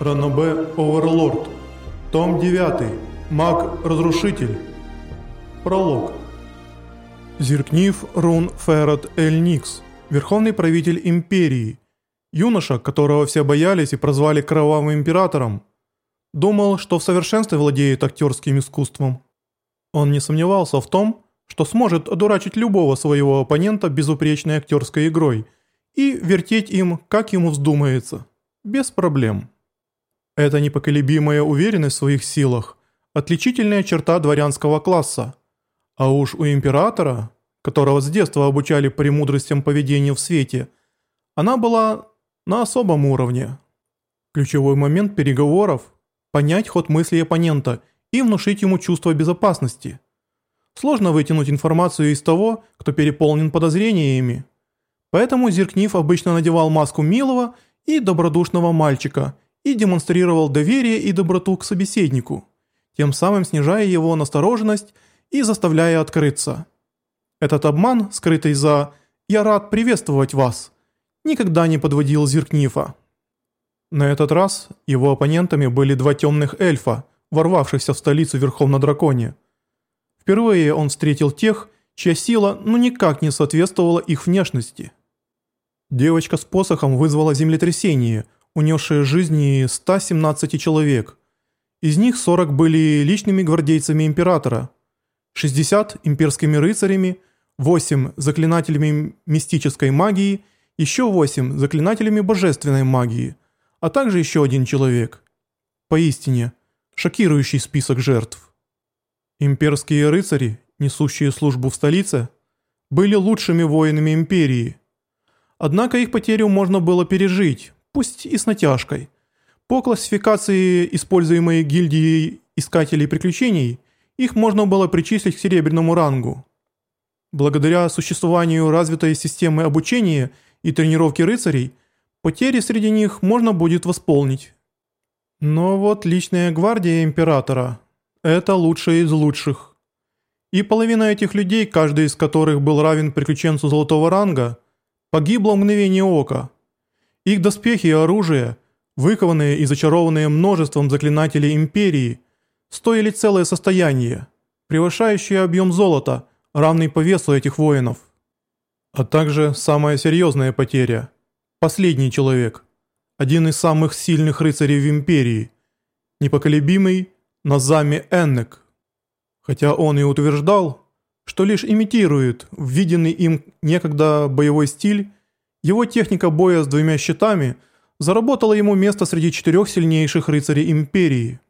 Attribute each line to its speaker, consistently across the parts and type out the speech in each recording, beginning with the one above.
Speaker 1: Ранобе Оверлорд. Том 9. Маг-разрушитель. Пролог. Зеркнив Рун Феррот Эль Никс, верховный правитель империи, юноша, которого все боялись и прозвали Кровавым Императором, думал, что в совершенстве владеет актерским искусством. Он не сомневался в том, что сможет одурачить любого своего оппонента безупречной актерской игрой и вертеть им, как ему вздумается, без проблем. Эта непоколебимая уверенность в своих силах – отличительная черта дворянского класса. А уж у императора, которого с детства обучали премудростям поведения в свете, она была на особом уровне. Ключевой момент переговоров – понять ход мысли оппонента и внушить ему чувство безопасности. Сложно вытянуть информацию из того, кто переполнен подозрениями. Поэтому Зеркнив обычно надевал маску милого и добродушного мальчика – и демонстрировал доверие и доброту к собеседнику, тем самым снижая его настороженность и заставляя открыться. Этот обман, скрытый за «я рад приветствовать вас», никогда не подводил Зиркнифа. На этот раз его оппонентами были два темных эльфа, ворвавшихся в столицу верхом на драконе. Впервые он встретил тех, чья сила ну никак не соответствовала их внешности. Девочка с посохом вызвала землетрясение, унесшие жизни 117 человек. Из них 40 были личными гвардейцами императора, 60 имперскими рыцарями, 8 заклинателями мистической магии, еще 8 заклинателями божественной магии, а также еще один человек. Поистине, шокирующий список жертв. Имперские рыцари, несущие службу в столице, были лучшими воинами империи. Однако их потерю можно было пережить, пусть и с натяжкой. По классификации, используемой гильдией искателей приключений, их можно было причислить к серебряному рангу. Благодаря существованию развитой системы обучения и тренировки рыцарей, потери среди них можно будет восполнить. Но вот личная гвардия императора – это лучшая из лучших. И половина этих людей, каждый из которых был равен приключенцу золотого ранга, погибла в мгновение ока – их доспехи и оружие, выкованные и зачарованные множеством заклинателей Империи, стоили целое состояние, превышающее объем золота, равный по весу этих воинов. А также самая серьезная потеря – последний человек, один из самых сильных рыцарей в Империи, непоколебимый Назами Эннек. Хотя он и утверждал, что лишь имитирует введенный им некогда боевой стиль его техника боя с двумя щитами заработала ему место среди четырех сильнейших рыцарей Империи.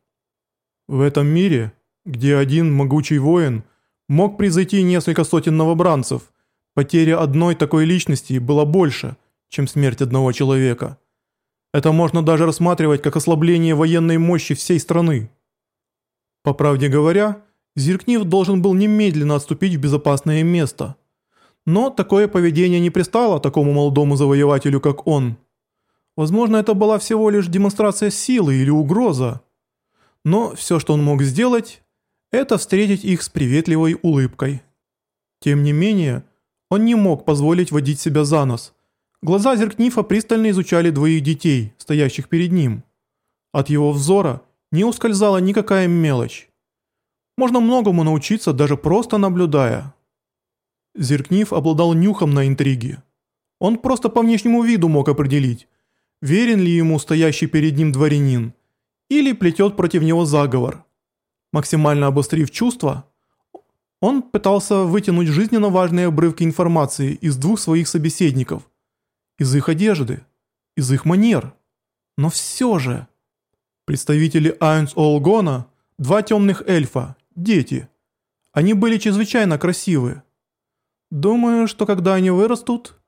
Speaker 1: В этом мире, где один могучий воин мог превзойти несколько сотен новобранцев, потеря одной такой личности была больше, чем смерть одного человека. Это можно даже рассматривать как ослабление военной мощи всей страны. По правде говоря, Зиркнив должен был немедленно отступить в безопасное место – но такое поведение не пристало такому молодому завоевателю, как он. Возможно, это была всего лишь демонстрация силы или угроза. Но все, что он мог сделать, это встретить их с приветливой улыбкой. Тем не менее, он не мог позволить водить себя за нос. Глаза Зеркнифа пристально изучали двоих детей, стоящих перед ним. От его взора не ускользала никакая мелочь. Можно многому научиться, даже просто наблюдая. Зеркнив обладал нюхом на интриги. Он просто по внешнему виду мог определить, верен ли ему стоящий перед ним дворянин, или плетет против него заговор. Максимально обострив чувства, он пытался вытянуть жизненно важные обрывки информации из двух своих собеседников, из их одежды, из их манер. Но все же... Представители Айнс Олгона, два темных эльфа, дети. Они были чрезвычайно красивые. Думаю, что когда они вырастут,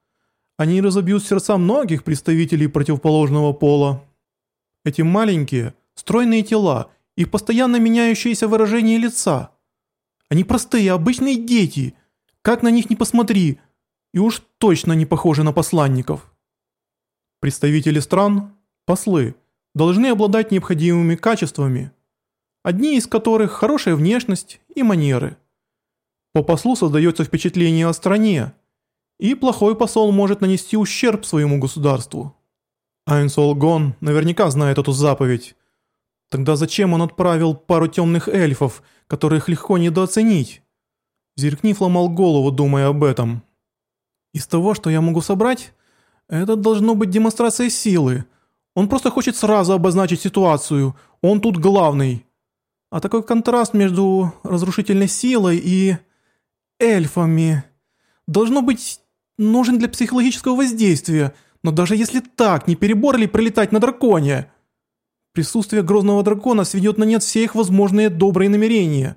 Speaker 1: они разобьют сердца многих представителей противоположного пола. Эти маленькие, стройные тела, их постоянно меняющееся выражение лица. Они простые, обычные дети, как на них не посмотри, и уж точно не похожи на посланников. Представители стран, послы, должны обладать необходимыми качествами, одни из которых хорошая внешность и манеры – по послу создается впечатление о стране, и плохой посол может нанести ущерб своему государству. Айнсолгон наверняка знает эту заповедь. Тогда зачем он отправил пару темных эльфов, которых легко недооценить? Зеркнив ломал голову, думая об этом. Из того, что я могу собрать, это должно быть демонстрация силы. Он просто хочет сразу обозначить ситуацию, он тут главный. А такой контраст между разрушительной силой и эльфами должно быть нужен для психологического воздействия, но даже если так, не перебор ли прилетать на драконе? Присутствие грозного дракона сведет на нет все их возможные добрые намерения.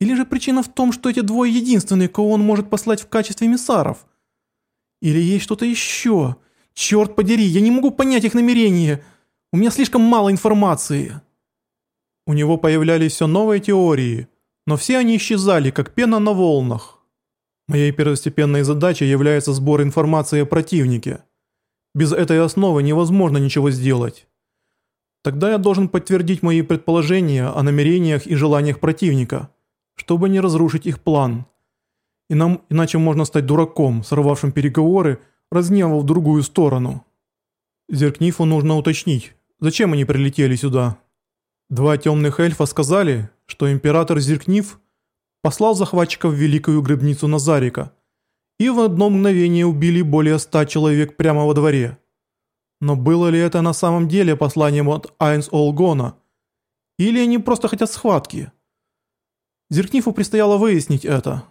Speaker 1: Или же причина в том, что эти двое единственные, кого он может послать в качестве эмиссаров? Или есть что-то еще? Черт подери, я не могу понять их намерения. У меня слишком мало информации. У него появлялись все новые теории, но все они исчезали, как пена на волнах. Моей первостепенной задачей является сбор информации о противнике. Без этой основы невозможно ничего сделать. Тогда я должен подтвердить мои предположения о намерениях и желаниях противника, чтобы не разрушить их план. И нам, иначе можно стать дураком, сорвавшим переговоры, разгневав другую сторону. Зеркнифу нужно уточнить, зачем они прилетели сюда. Два темных эльфа сказали, что император Зеркниф – послал захватчиков в великую гробницу Назарика, и в одно мгновение убили более ста человек прямо во дворе. Но было ли это на самом деле посланием от Айнс Олгона? Или они просто хотят схватки? Зеркнифу предстояло выяснить это.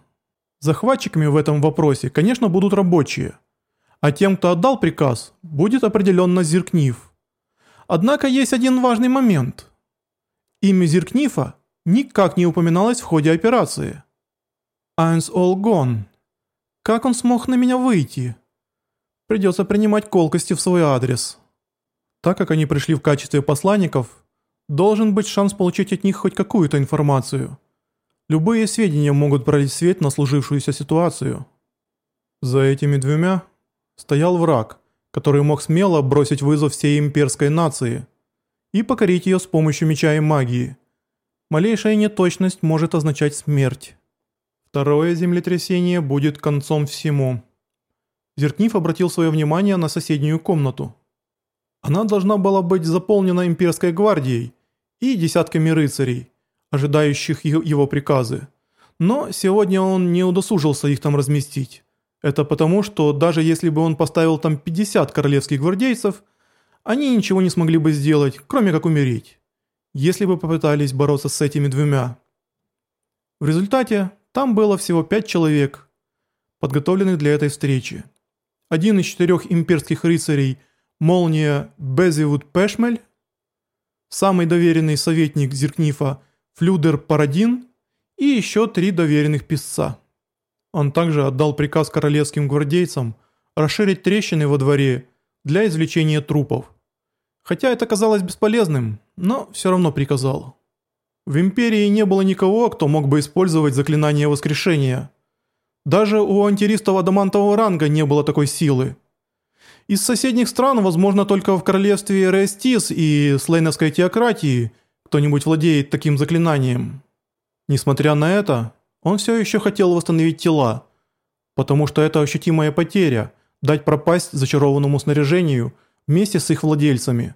Speaker 1: Захватчиками в этом вопросе, конечно, будут рабочие. А тем, кто отдал приказ, будет определенно Зеркниф. Однако есть один важный момент. Имя Зеркнифа никак не упоминалось в ходе операции. «Айнс all gone. Как он смог на меня выйти?» Придется принимать колкости в свой адрес. Так как они пришли в качестве посланников, должен быть шанс получить от них хоть какую-то информацию. Любые сведения могут пролить свет на служившуюся ситуацию. За этими двумя стоял враг, который мог смело бросить вызов всей имперской нации и покорить ее с помощью меча и магии – Малейшая неточность может означать смерть. Второе землетрясение будет концом всему. Зеркнив обратил свое внимание на соседнюю комнату. Она должна была быть заполнена имперской гвардией и десятками рыцарей, ожидающих его приказы. Но сегодня он не удосужился их там разместить. Это потому, что даже если бы он поставил там 50 королевских гвардейцев, они ничего не смогли бы сделать, кроме как умереть если бы попытались бороться с этими двумя. В результате там было всего пять человек, подготовленных для этой встречи. Один из четырех имперских рыцарей Молния Безивуд Пешмель, самый доверенный советник Зеркнифа Флюдер Парадин и еще три доверенных писца. Он также отдал приказ королевским гвардейцам расширить трещины во дворе для извлечения трупов. Хотя это казалось бесполезным, но все равно приказал. В Империи не было никого, кто мог бы использовать заклинание воскрешения. Даже у антиристов адамантового ранга не было такой силы. Из соседних стран, возможно, только в королевстве Рестис и Слейновской теократии кто-нибудь владеет таким заклинанием. Несмотря на это, он все еще хотел восстановить тела, потому что это ощутимая потеря – дать пропасть зачарованному снаряжению – вместе с их владельцами.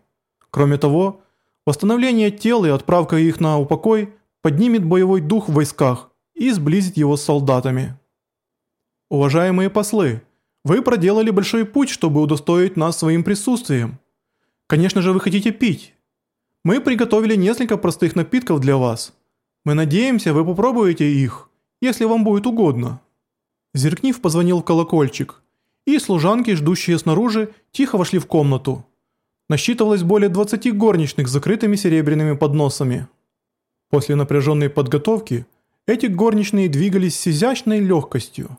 Speaker 1: Кроме того, восстановление тел и отправка их на упокой поднимет боевой дух в войсках и сблизит его с солдатами. Уважаемые послы, вы проделали большой путь, чтобы удостоить нас своим присутствием. Конечно же, вы хотите пить. Мы приготовили несколько простых напитков для вас. Мы надеемся, вы попробуете их, если вам будет угодно. Зеркнив позвонил в колокольчик – и служанки, ждущие снаружи, тихо вошли в комнату. Насчитывалось более 20 горничных с закрытыми серебряными подносами. После напряженной подготовки эти горничные двигались с изящной легкостью.